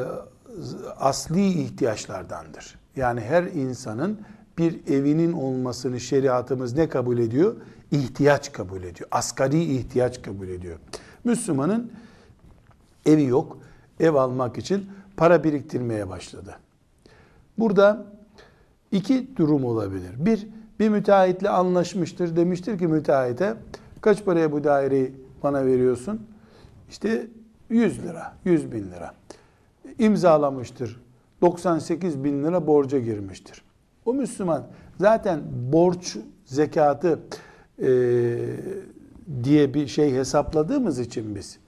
asli ihtiyaçlardandır. Yani her insanın bir evinin olmasını şeriatımız ne kabul ediyor? İhtiyaç kabul ediyor. Asgari ihtiyaç kabul ediyor. Müslümanın evi yok. Ev almak için para biriktirmeye başladı. Burada iki durum olabilir. Bir, bir müteahhitle anlaşmıştır. Demiştir ki müteahhite kaç paraya bu daireyi bana veriyorsun? İşte 100 lira, 100 bin lira. İmzalamıştır. 98 bin lira borca girmiştir. O Müslüman zaten borç zekatı e, diye bir şey hesapladığımız için biz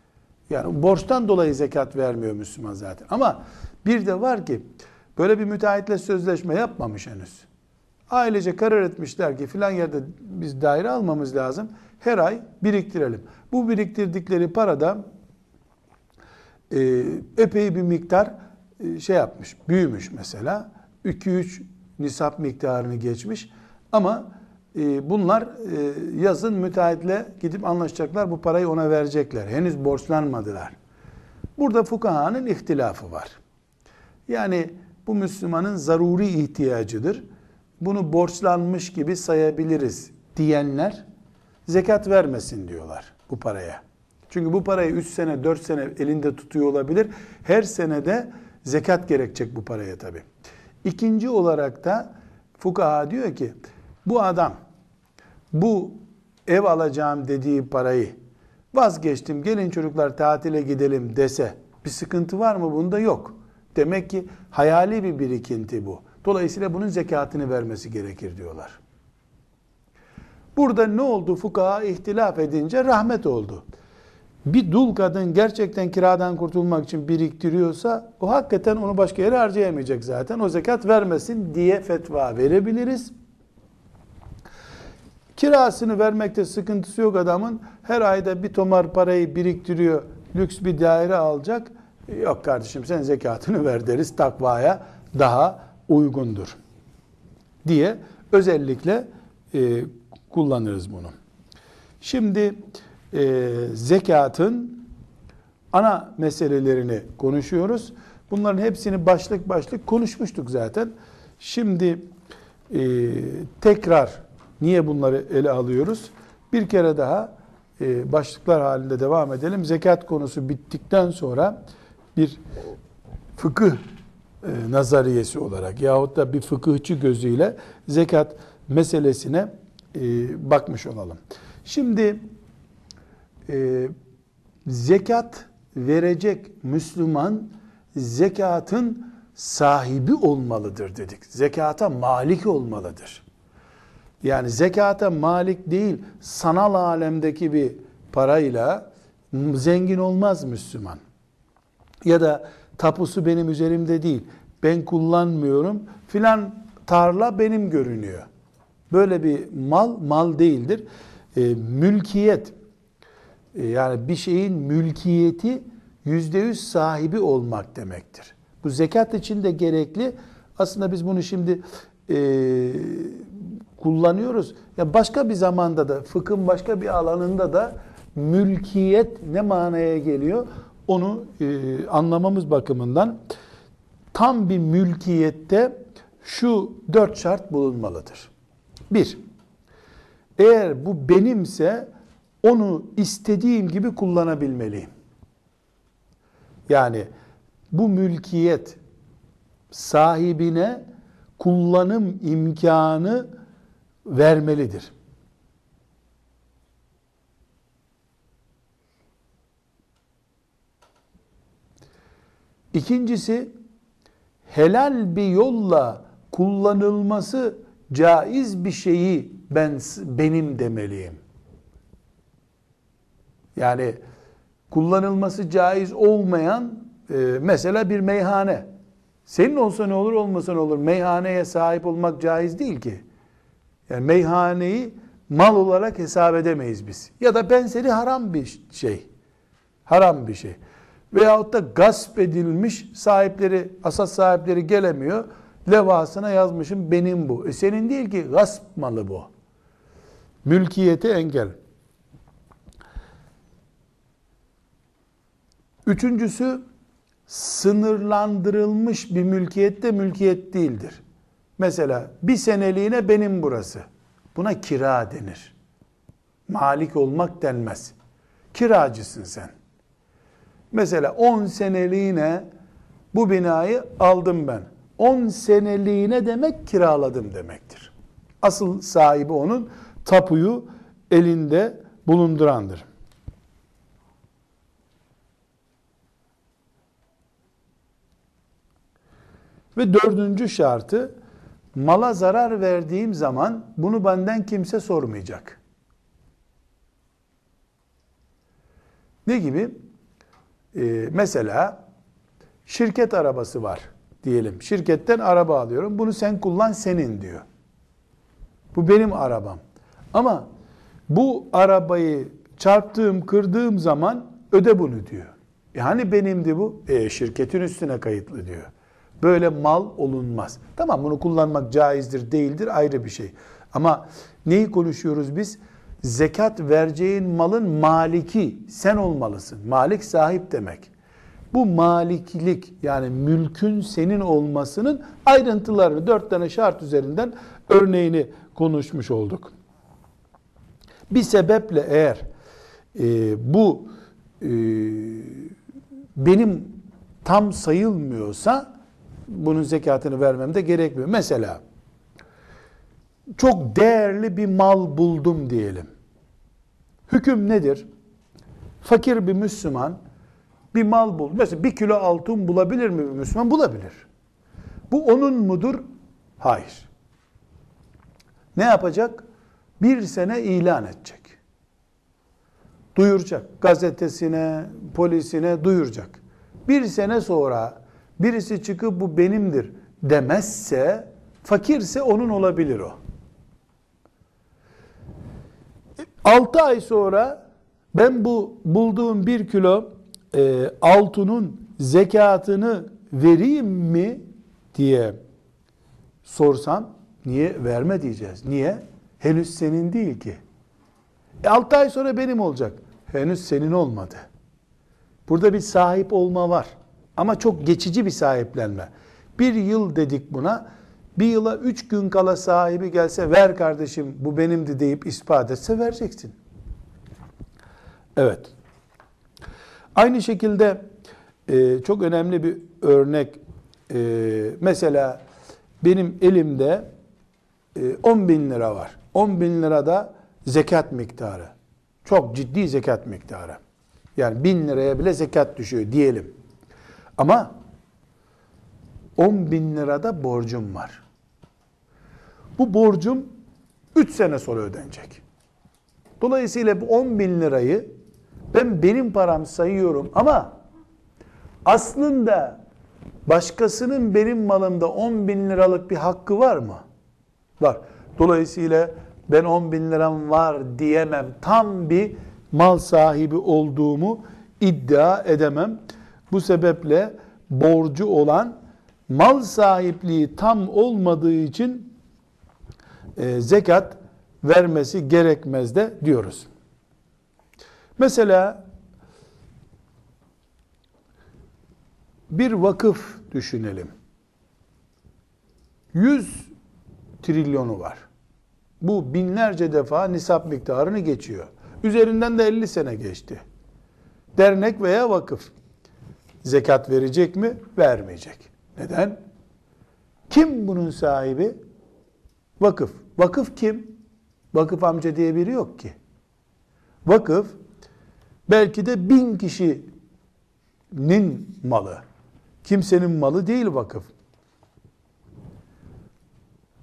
yani borçtan dolayı zekat vermiyor Müslüman zaten. Ama bir de var ki böyle bir müteahhitle sözleşme yapmamış henüz. Ailece karar etmişler ki filan yerde biz daire almamız lazım. Her ay biriktirelim. Bu biriktirdikleri para da e, epey bir miktar e, şey yapmış, büyümüş mesela. 2-3 nisap miktarını geçmiş. Ama e, bunlar e, yazın müteahhitle gidip anlaşacaklar. Bu parayı ona verecekler. Henüz borçlanmadılar. Burada fukahanın ihtilafı var. Yani bu Müslümanın zaruri ihtiyacıdır. Bunu borçlanmış gibi sayabiliriz diyenler zekat vermesin diyorlar bu paraya. Çünkü bu parayı 3 sene 4 sene elinde tutuyor olabilir. Her senede zekat gerekecek bu paraya tabi. İkinci olarak da fukaha diyor ki bu adam bu ev alacağım dediği parayı vazgeçtim gelin çocuklar tatile gidelim dese bir sıkıntı var mı bunda yok. Demek ki hayali bir birikinti bu. Dolayısıyla bunun zekatını vermesi gerekir diyorlar. Burada ne oldu? Fukaha ihtilaf edince rahmet oldu. Bir dul kadın gerçekten kiradan kurtulmak için biriktiriyorsa o hakikaten onu başka yere harcayamayacak zaten. O zekat vermesin diye fetva verebiliriz. Kirasını vermekte sıkıntısı yok adamın. Her ayda bir tomar parayı biriktiriyor. Lüks bir daire alacak. Yok kardeşim sen zekatını ver deriz. Takvaya daha uygundur. Diye özellikle e, kullanırız bunu. Şimdi e, zekatın ana meselelerini konuşuyoruz. Bunların hepsini başlık başlık konuşmuştuk zaten. Şimdi e, tekrar niye bunları ele alıyoruz? Bir kere daha e, başlıklar halinde devam edelim. Zekat konusu bittikten sonra bir fıkıh e, nazariyesi olarak yahut da bir fıkıhçı gözüyle zekat meselesine e, bakmış olalım. Şimdi e, zekat verecek Müslüman zekatın sahibi olmalıdır dedik. Zekata malik olmalıdır. Yani zekata malik değil, sanal alemdeki bir parayla zengin olmaz Müslüman. Ya da tapusu benim üzerimde değil, ben kullanmıyorum, filan tarla benim görünüyor. Böyle bir mal, mal değildir. E, mülkiyet, yani bir şeyin mülkiyeti yüzde yüz sahibi olmak demektir. Bu zekat için de gerekli. Aslında biz bunu şimdi e, kullanıyoruz. Ya başka bir zamanda da fıkhın başka bir alanında da mülkiyet ne manaya geliyor? Onu e, anlamamız bakımından tam bir mülkiyette şu dört şart bulunmalıdır. Bir, eğer bu benimse onu istediğim gibi kullanabilmeliyim. Yani bu mülkiyet sahibine kullanım imkanı vermelidir. İkincisi helal bir yolla kullanılması caiz bir şeyi ben benim demeliyim. Yani kullanılması caiz olmayan e, mesela bir meyhane. Senin olsa ne olur olmasa ne olur. Meyhaneye sahip olmak caiz değil ki. Yani meyhaneyi mal olarak hesap edemeyiz biz. Ya da benzeri haram bir şey. Haram bir şey. Veyahut da gasp edilmiş sahipleri, asas sahipleri gelemiyor. Levhasına yazmışım benim bu. E senin değil ki gasp malı bu. Mülkiyete engel. Üçüncüsü sınırlandırılmış bir mülkiyet de mülkiyet değildir. Mesela bir seneliğine benim burası. Buna kira denir. Malik olmak denmez. Kiracısın sen. Mesela 10 seneliğine bu binayı aldım ben. 10 seneliğine demek kiraladım demektir. Asıl sahibi onun tapuyu elinde bulundurandır. Ve dördüncü şartı mala zarar verdiğim zaman bunu benden kimse sormayacak. Ne gibi? Ee, mesela şirket arabası var diyelim. Şirketten araba alıyorum. Bunu sen kullan senin diyor. Bu benim arabam. Ama bu arabayı çarptığım, kırdığım zaman öde bunu diyor. E hani benimdi bu? E şirketin üstüne kayıtlı diyor. Böyle mal olunmaz. Tamam bunu kullanmak caizdir, değildir ayrı bir şey. Ama neyi konuşuyoruz biz? Zekat vereceğin malın maliki sen olmalısın. Malik sahip demek. Bu maliklik yani mülkün senin olmasının ayrıntılarını dört tane şart üzerinden örneğini konuşmuş olduk. Bir sebeple eğer e, bu e, benim tam sayılmıyorsa bunun zekatını vermem de gerekmiyor. Mesela çok değerli bir mal buldum diyelim. Hüküm nedir? Fakir bir Müslüman bir mal bul. Mesela bir kilo altın bulabilir mi bir Müslüman? Bulabilir. Bu onun mudur? Hayır. Ne yapacak? Bir sene ilan edecek. Duyuracak. Gazetesine, polisine duyuracak. Bir sene sonra birisi çıkıp bu benimdir demezse, fakirse onun olabilir o. 6 ay sonra ben bu bulduğum bir kilo e, altının zekatını vereyim mi diye sorsam niye verme diyeceğiz. Niye? Henüz senin değil ki. E, 6 ay sonra benim olacak. Henüz senin olmadı. Burada bir sahip olma var. Ama çok geçici bir sahiplenme. Bir yıl dedik buna. Bir yıla üç gün kala sahibi gelse ver kardeşim bu benimdi deyip ispat etse vereceksin. Evet. Aynı şekilde e, çok önemli bir örnek. E, mesela benim elimde e, 10 bin lira var. 10 bin lira da zekat miktarı. Çok ciddi zekat miktarı. Yani bin liraya bile zekat düşüyor diyelim. Ama 10 bin lirada borcum var. Bu borcum 3 sene sonra ödenecek. Dolayısıyla bu 10 bin lirayı ben benim param sayıyorum ama aslında başkasının benim malımda 10 bin liralık bir hakkı var mı? Var. Dolayısıyla ben 10 bin liram var diyemem. Tam bir mal sahibi olduğumu iddia edemem. Bu sebeple borcu olan mal sahipliği tam olmadığı için e, zekat vermesi gerekmez de diyoruz. Mesela bir vakıf düşünelim. 100 trilyonu var. Bu binlerce defa nisap miktarını geçiyor. Üzerinden de 50 sene geçti. Dernek veya vakıf zekat verecek mi? Vermeyecek. Neden? Kim bunun sahibi? Vakıf. Vakıf kim? Vakıf amca diye biri yok ki. Vakıf belki de bin kişinin malı. Kimsenin malı değil vakıf.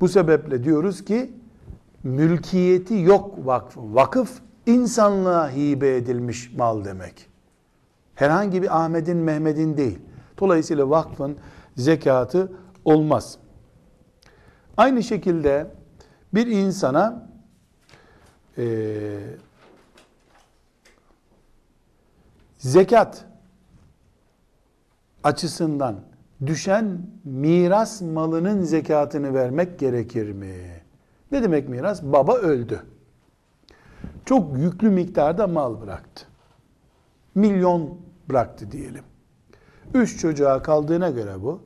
Bu sebeple diyoruz ki mülkiyeti yok vakf. Vakıf insanlığa hibe edilmiş mal demek. Herhangi bir Ahmet'in, Mehmet'in değil. Dolayısıyla vakfın zekatı olmaz. Aynı şekilde bir insana e, zekat açısından düşen miras malının zekatını vermek gerekir mi? Ne demek miras? Baba öldü. Çok yüklü miktarda mal bıraktı. Milyon bıraktı diyelim. Üç çocuğa kaldığına göre bu.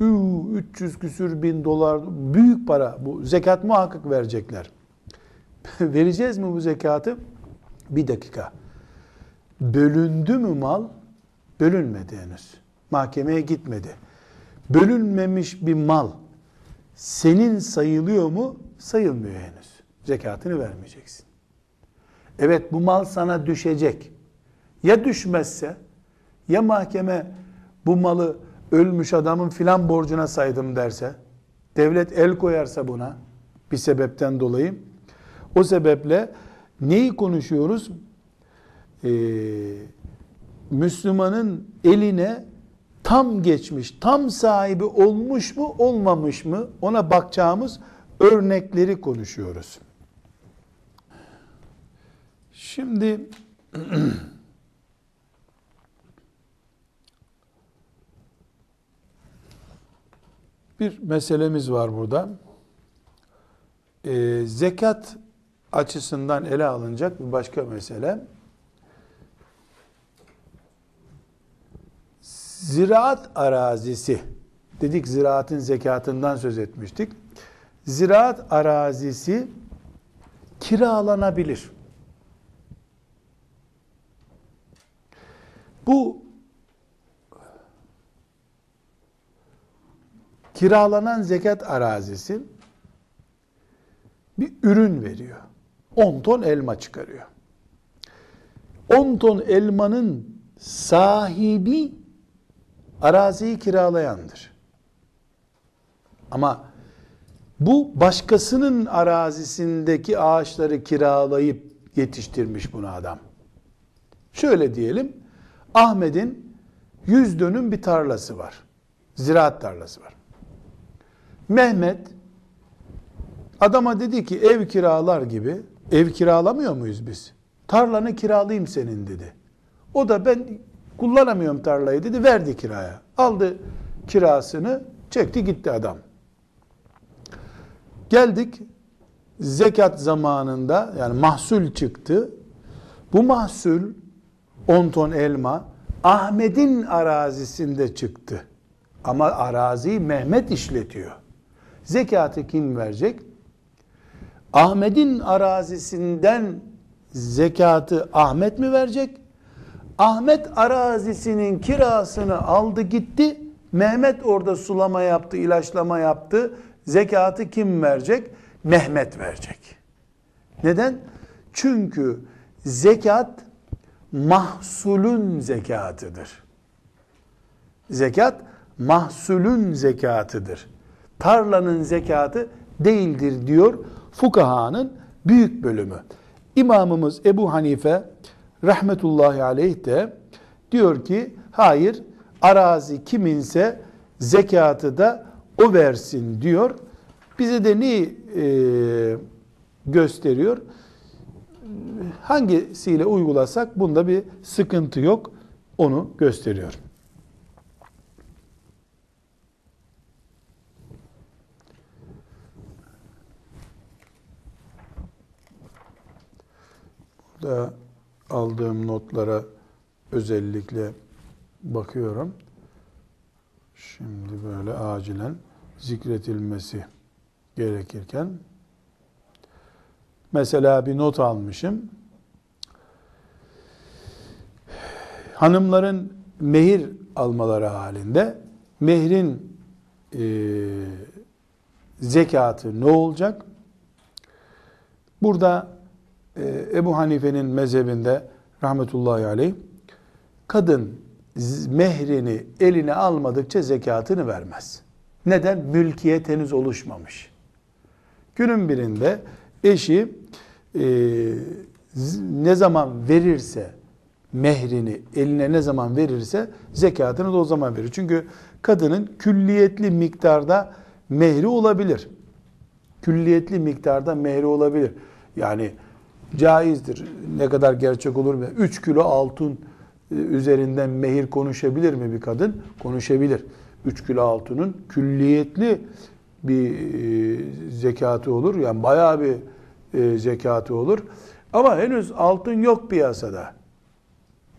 300 küsür bin dolar büyük para bu. Zekat muhakkak verecekler. Vereceğiz mi bu zekatı? Bir dakika. Bölündü mü mal? Bölünmedi henüz. Mahkemeye gitmedi. Bölünmemiş bir mal senin sayılıyor mu? Sayılmıyor henüz. Zekatını vermeyeceksin. Evet bu mal sana düşecek. Ya düşmezse ya mahkeme bu malı ölmüş adamın filan borcuna saydım derse, devlet el koyarsa buna bir sebepten dolayı, o sebeple neyi konuşuyoruz? Ee, Müslümanın eline tam geçmiş, tam sahibi olmuş mu, olmamış mı ona bakacağımız örnekleri konuşuyoruz. Şimdi bir meselemiz var burada. Ee, zekat açısından ele alınacak bir başka mesele. Ziraat arazisi, dedik ziraatın zekatından söz etmiştik. Ziraat arazisi kiralanabilir. Bu kiralanan zekat arazisi bir ürün veriyor. 10 ton elma çıkarıyor. 10 ton elmanın sahibi araziyi kiralayandır. Ama bu başkasının arazisindeki ağaçları kiralayıp yetiştirmiş bunu adam. Şöyle diyelim, Ahmet'in 100 dönüm bir tarlası var. Ziraat tarlası var. Mehmet adama dedi ki ev kiralar gibi ev kiralamıyor muyuz biz? Tarlanı kiralayayım senin dedi. O da ben kullanamıyorum tarlayı dedi verdi kiraya. Aldı kirasını çekti gitti adam. Geldik zekat zamanında yani mahsul çıktı. Bu mahsul 10 ton elma Ahmet'in arazisinde çıktı. Ama araziyi Mehmet işletiyor. Zekatı kim verecek? Ahmet'in arazisinden zekatı Ahmet mi verecek? Ahmet arazisinin kirasını aldı gitti. Mehmet orada sulama yaptı, ilaçlama yaptı. Zekatı kim verecek? Mehmet verecek. Neden? Çünkü zekat mahsulün zekatıdır. Zekat mahsulün zekatıdır. Tarlanın zekatı değildir diyor fukahanın büyük bölümü. İmamımız Ebu Hanife rahmetullahi aleyh de diyor ki hayır arazi kiminse zekatı da o versin diyor. Bize de ne e, gösteriyor? Hangisiyle uygulasak bunda bir sıkıntı yok. Onu gösteriyor. Burada aldığım notlara özellikle bakıyorum. Şimdi böyle acilen zikretilmesi gerekirken mesela bir not almışım. Hanımların mehir almaları halinde mehrin e, zekatı ne olacak? Burada Ebu Hanife'nin mezhebinde rahmetullahi aleyh kadın mehrini eline almadıkça zekatını vermez. Neden? Mülkiyet henüz oluşmamış. Günün birinde eşi e, ne zaman verirse mehrini eline ne zaman verirse zekatını da o zaman verir. Çünkü kadının külliyetli miktarda mehri olabilir. Külliyetli miktarda mehri olabilir. Yani caizdir. Ne kadar gerçek olur mu? 3 kilo altın e, üzerinden mehir konuşabilir mi bir kadın? Konuşabilir. 3 kilo altının külliyetli bir e, zekatı olur. Yani bayağı bir e, zekatı olur. Ama henüz altın yok piyasada.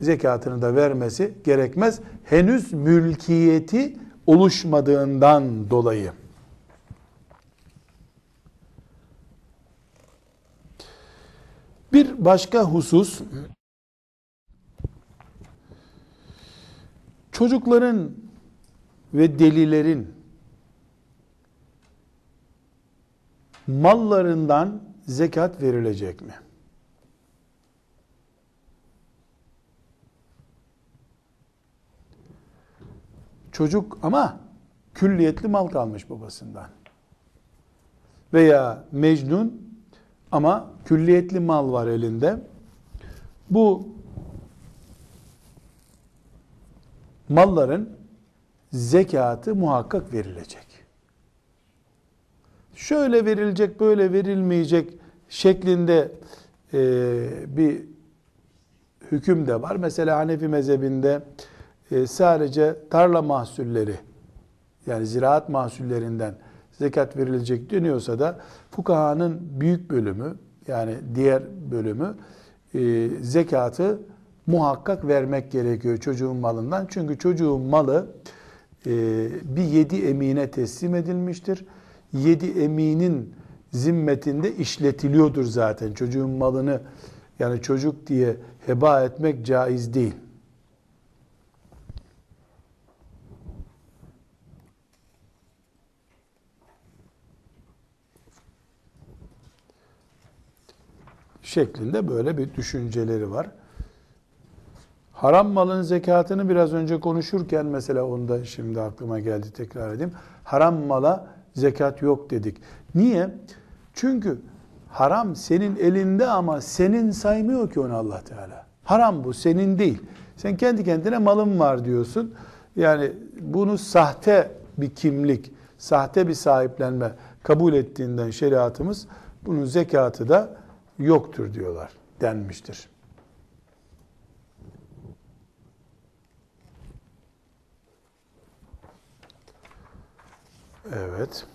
Zekatını da vermesi gerekmez. Henüz mülkiyeti oluşmadığından dolayı. Bir başka husus çocukların ve delilerin mallarından zekat verilecek mi? Çocuk ama külliyetli mal kalmış babasından. Veya Mecnun ama külliyetli mal var elinde. Bu malların zekatı muhakkak verilecek. Şöyle verilecek, böyle verilmeyecek şeklinde e, bir hüküm de var. Mesela Hanefi mezhebinde e, sadece tarla mahsulleri yani ziraat mahsullerinden zekat verilecek deniyorsa da fukahanın büyük bölümü yani diğer bölümü e, zekatı muhakkak vermek gerekiyor çocuğun malından. Çünkü çocuğun malı e, bir yedi emine teslim edilmiştir. Yedi eminin zimmetinde işletiliyordur zaten. Çocuğun malını yani çocuk diye heba etmek caiz değil. Şeklinde böyle bir düşünceleri var. Haram malın zekatını biraz önce konuşurken mesela onda şimdi aklıma geldi tekrar edeyim. Haram mala zekat yok dedik. Niye? Çünkü haram senin elinde ama senin saymıyor ki onu Allah Teala. Haram bu senin değil. Sen kendi kendine malın var diyorsun. Yani bunu sahte bir kimlik, sahte bir sahiplenme kabul ettiğinden şeriatımız bunun zekatı da yoktur diyorlar denmiştir. Evet.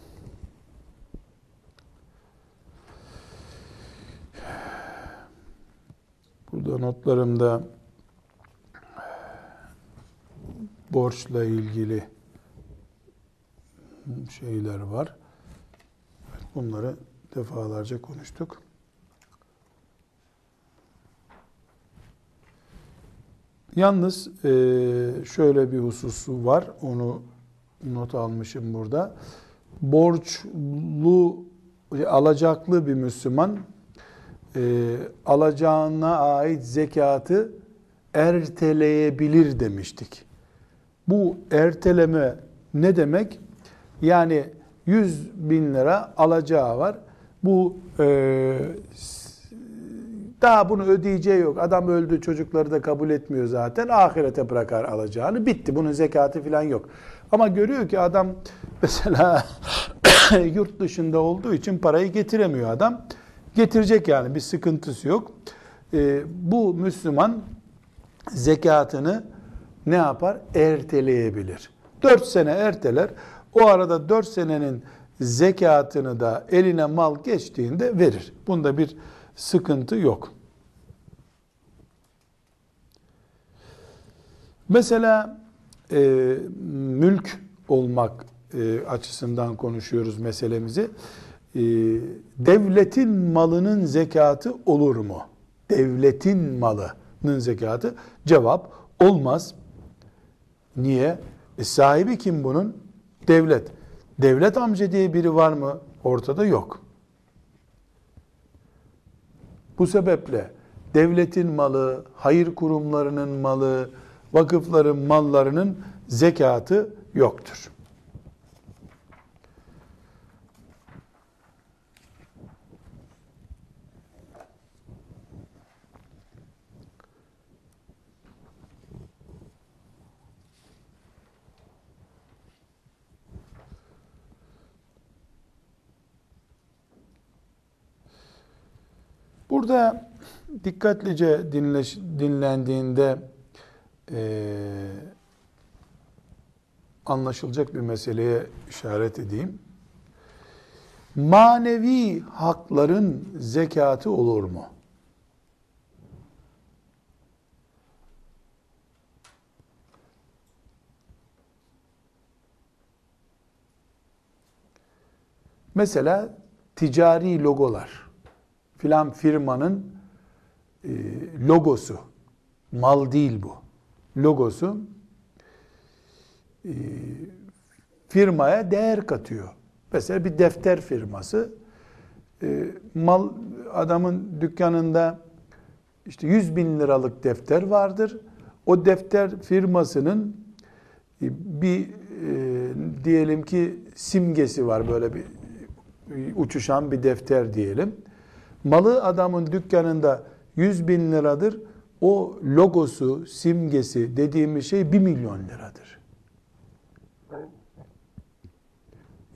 Burada notlarımda borçla ilgili şeyler var. Bunları defalarca konuştuk. Yalnız e, şöyle bir hususu var. Onu not almışım burada. Borçlu, alacaklı bir Müslüman e, alacağına ait zekatı erteleyebilir demiştik. Bu erteleme ne demek? Yani 100 bin lira alacağı var. Bu e, daha bunu ödeyeceği yok. Adam öldü çocukları da kabul etmiyor zaten. Ahirete bırakar alacağını. Bitti. Bunun zekatı falan yok. Ama görüyor ki adam mesela yurt dışında olduğu için parayı getiremiyor adam. Getirecek yani bir sıkıntısı yok. Ee, bu Müslüman zekatını ne yapar? Erteleyebilir. 4 sene erteler. O arada 4 senenin zekatını da eline mal geçtiğinde verir. Bunda bir sıkıntı yok. Mesela e, mülk olmak e, açısından konuşuyoruz meselemizi. E, devletin malının zekatı olur mu? Devletin malının zekatı cevap olmaz. Niye? E, sahibi kim bunun? Devlet. Devlet amca diye biri var mı? Ortada yok. Bu sebeple devletin malı, hayır kurumlarının malı, vakıfların mallarının zekatı yoktur. Burada dikkatlice dinleş, dinlendiğinde e, anlaşılacak bir meseleye işaret edeyim. Manevi hakların zekatı olur mu? Mesela ticari logolar filan firmanın e, logosu. Mal değil bu. Logosu e, firmaya değer katıyor. Mesela bir defter firması e, mal adamın dükkanında işte 100 bin liralık defter vardır. O defter firmasının e, bir e, diyelim ki simgesi var böyle bir uçuşan bir defter diyelim. Malı adamın dükkanında 100 bin liradır. O logosu, simgesi dediğimiz şey 1 milyon liradır.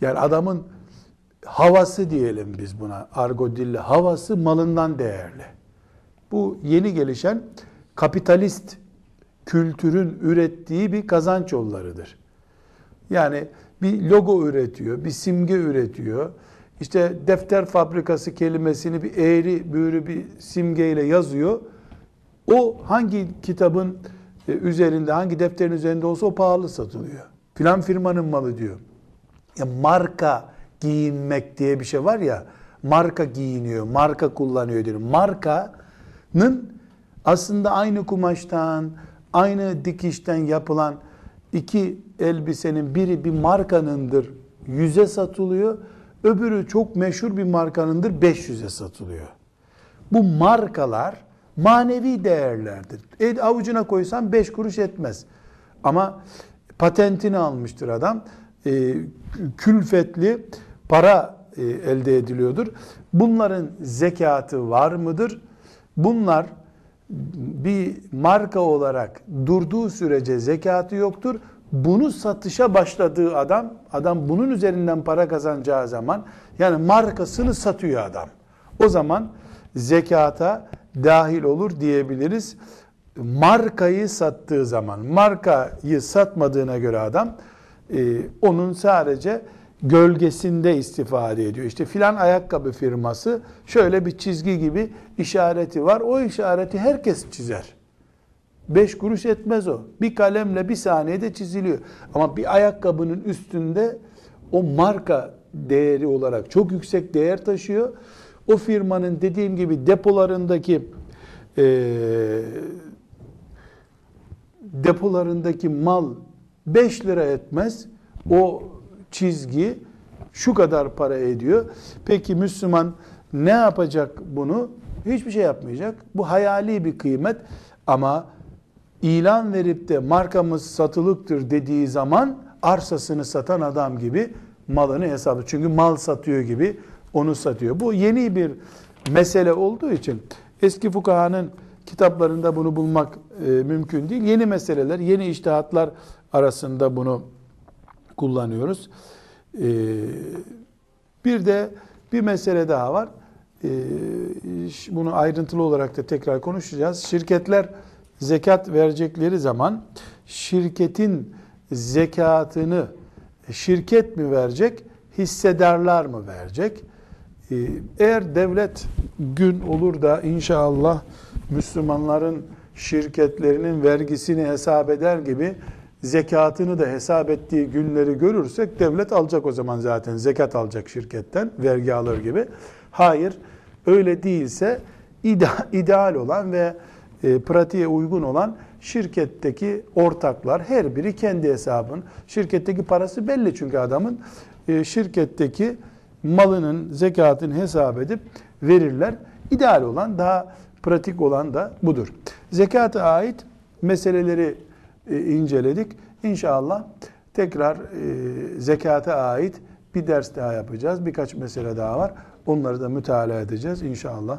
Yani adamın havası diyelim biz buna argo dille havası malından değerli. Bu yeni gelişen kapitalist kültürün ürettiği bir kazanç yollarıdır. Yani bir logo üretiyor, bir simge üretiyor işte defter fabrikası kelimesini bir eğri büğrü bir simgeyle yazıyor. O hangi kitabın e, üzerinde, hangi defterin üzerinde olsa o pahalı satılıyor. Filan firmanın malı diyor. Ya marka giyinmek diye bir şey var ya, marka giyiniyor, marka kullanıyor diyor. Markanın aslında aynı kumaştan, aynı dikişten yapılan iki elbisenin biri bir markanındır. Yüze satılıyor. Öbürü çok meşhur bir markanındır 500'e satılıyor. Bu markalar manevi değerlerdir. El avucuna koysan 5 kuruş etmez. Ama patentini almıştır adam. E, külfetli para e, elde ediliyordur. Bunların zekatı var mıdır? Bunlar bir marka olarak durduğu sürece zekatı yoktur bunu satışa başladığı adam, adam bunun üzerinden para kazanacağı zaman, yani markasını satıyor adam. O zaman zekata dahil olur diyebiliriz. Markayı sattığı zaman, markayı satmadığına göre adam, e, onun sadece gölgesinde istifade ediyor. İşte filan ayakkabı firması şöyle bir çizgi gibi işareti var. O işareti herkes çizer. Beş kuruş etmez o. Bir kalemle bir saniyede çiziliyor. Ama bir ayakkabının üstünde o marka değeri olarak çok yüksek değer taşıyor. O firmanın dediğim gibi depolarındaki e, depolarındaki mal 5 lira etmez. O çizgi şu kadar para ediyor. Peki Müslüman ne yapacak bunu? Hiçbir şey yapmayacak. Bu hayali bir kıymet ama ilan verip de markamız satılıktır dediği zaman arsasını satan adam gibi malını hesabı. Çünkü mal satıyor gibi onu satıyor. Bu yeni bir mesele olduğu için eski fukahanın kitaplarında bunu bulmak e, mümkün değil. Yeni meseleler, yeni iştihatlar arasında bunu kullanıyoruz. E, bir de bir mesele daha var. E, bunu ayrıntılı olarak da tekrar konuşacağız. Şirketler zekat verecekleri zaman şirketin zekatını şirket mi verecek, hissedarlar mı verecek? Ee, eğer devlet gün olur da inşallah Müslümanların şirketlerinin vergisini hesap eder gibi zekatını da hesap ettiği günleri görürsek devlet alacak o zaman zaten zekat alacak şirketten vergi alır gibi. Hayır öyle değilse ideal olan ve e, pratiğe uygun olan şirketteki ortaklar her biri kendi hesabın. Şirketteki parası belli çünkü adamın e, şirketteki malının zekatını hesap edip verirler. İdeal olan daha pratik olan da budur. Zekata ait meseleleri e, inceledik. İnşallah tekrar e, zekata ait bir ders daha yapacağız. Birkaç mesele daha var. Onları da mütalaa edeceğiz inşallah.